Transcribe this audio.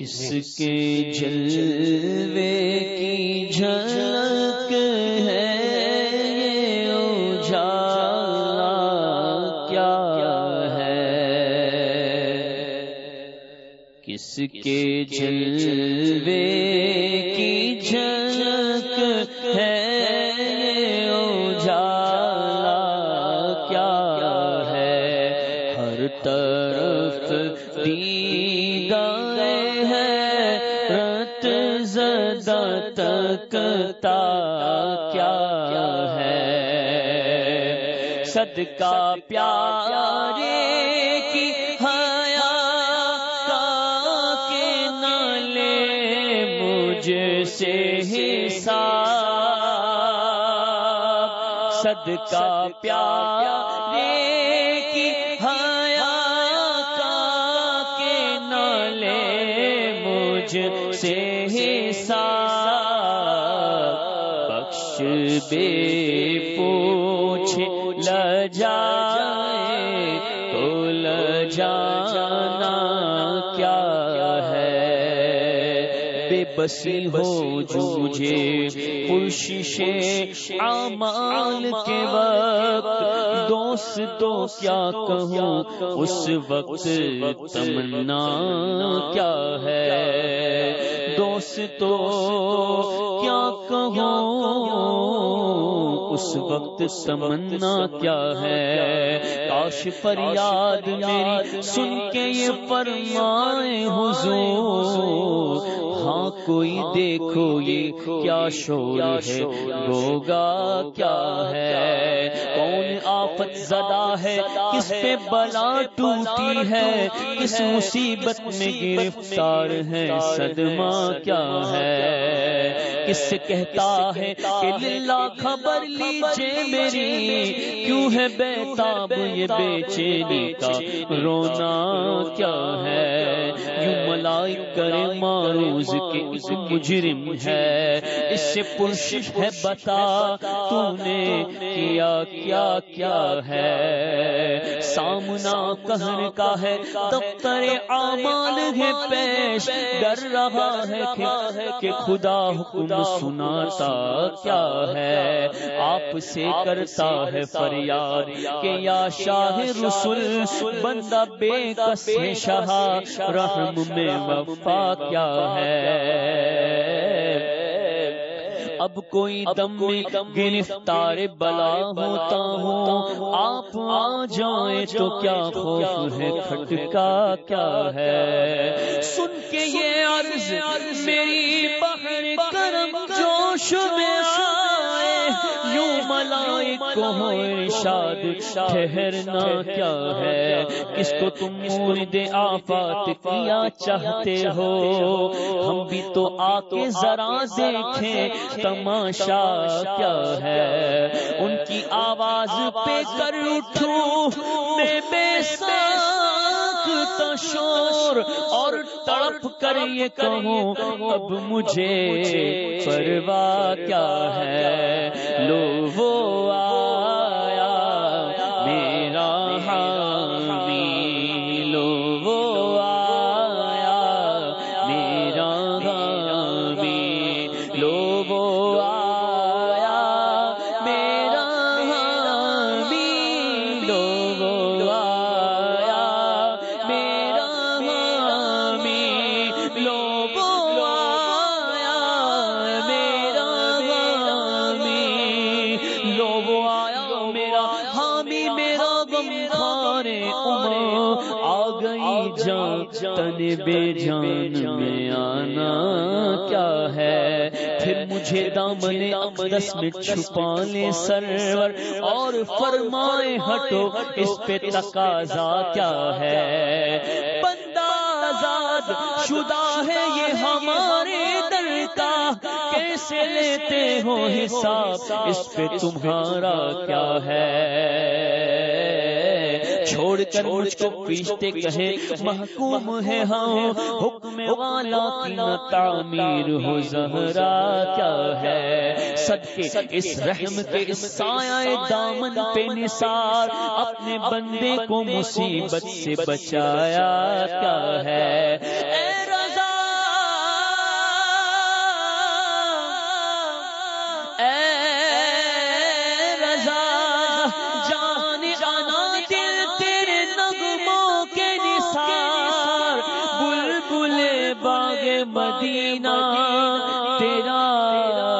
کس کے جلوے کی جھلک ہے یہ اجالا کیا ہے؟ کس کے جلوے کی جھلک ہے تکتا کیا ہے؟ صدقہ پیارے کی حیا کے نالے مجھ سے حساب۔ صدقہ پیارے کی حیا مجھ سے حساب بے پوچھ، لجائے تو لجانا کیا ہے؟ بے بسی ہو جو مجھے پرشش اعمال کے وقت دوست تو کیا کہوں؟ اس وقت تمنا کیا ہے؟ دوست تو کیا کہوں؟ اس وقت سمنا کیا ہے؟ کاش پر یاد میری سن کے یہ فرمائے حضور۔ ہاں کوئی دیکھو یہ کیا شور ہے؟ گوگا کیا ہے؟ آفت زدہ ہے، کس پہ بلا ٹوٹی ہے، کس مصیبت میں گرفتار ہے، صدمہ کیا ہے؟ کس سے کہتا ہے کہ للہ خبر لیجیے میری، کیوں ہے بیتاب یہ بے چینی کا رونا کیا ہے؟ یوں کرے معروض کے اس مجرم ہے۔ اس سے پرشش ہے بتا تو نے کیا کیا کیا ہے۔ سامنا کہن کا ہے، دفتر اعمال ہے پیش۔ ڈر رہا ہے کہ خدا حکم سناتا کیا ہے۔ آپ سے کرتا ہے فریاد کہ یا شاہ رسول، بندہ بے کس شاہ، رحم میں وفا کیا ہے؟ اب کوئی دم گرفتار بلا ہوتا ہوں آپ آ جائیں تو کیا خوف ہے؟ کھٹکا کیا ہے؟ سن کے یہ عرض میری بحر کرم جوش میں یوں ملائی کو ہاں ارشاد، ٹھہرنا کیا ہے؟ کس کو تم مورد آفات کیا چاہتے ہو؟ ہم بھی تو آ کے ذرا دیکھیں تماشا کیا ہے؟ ان کی آواز پہ کر اٹھوں میں بے سان شور اور تڑپ کر یہ کہوں، اب مجھے پرواہ کیا ہے؟ لو وہ آیا، میرا حامی لو وہ آیا، میرا حامی لو وہ آیا، میرا حامی لو وہ تن بے جان میں آنا کیا ہے؟ پھر مجھے دامن اقدس میں چھپا لے سرور اور فرمائے ہٹو، اس پہ تقاضا کیا ہے؟ بندہ آزاد، شدہ ہے یہ ہمارے در کا۔ کیسے لیتے ہو حساب؟ اس پہ تمہارا کیا ہے؟ چھوڑ کر مجھ کو پیشتے کہے محکوم ہے ہاں حکم والا کی نہ تعمیر ہو زہرا کیا ہے؟ صدقے اس رحم کے اس سایہ دامن پہ نثار اپنے بندے کو مصیبت سے بچایا کیا ہے۔ مدینہ تیرا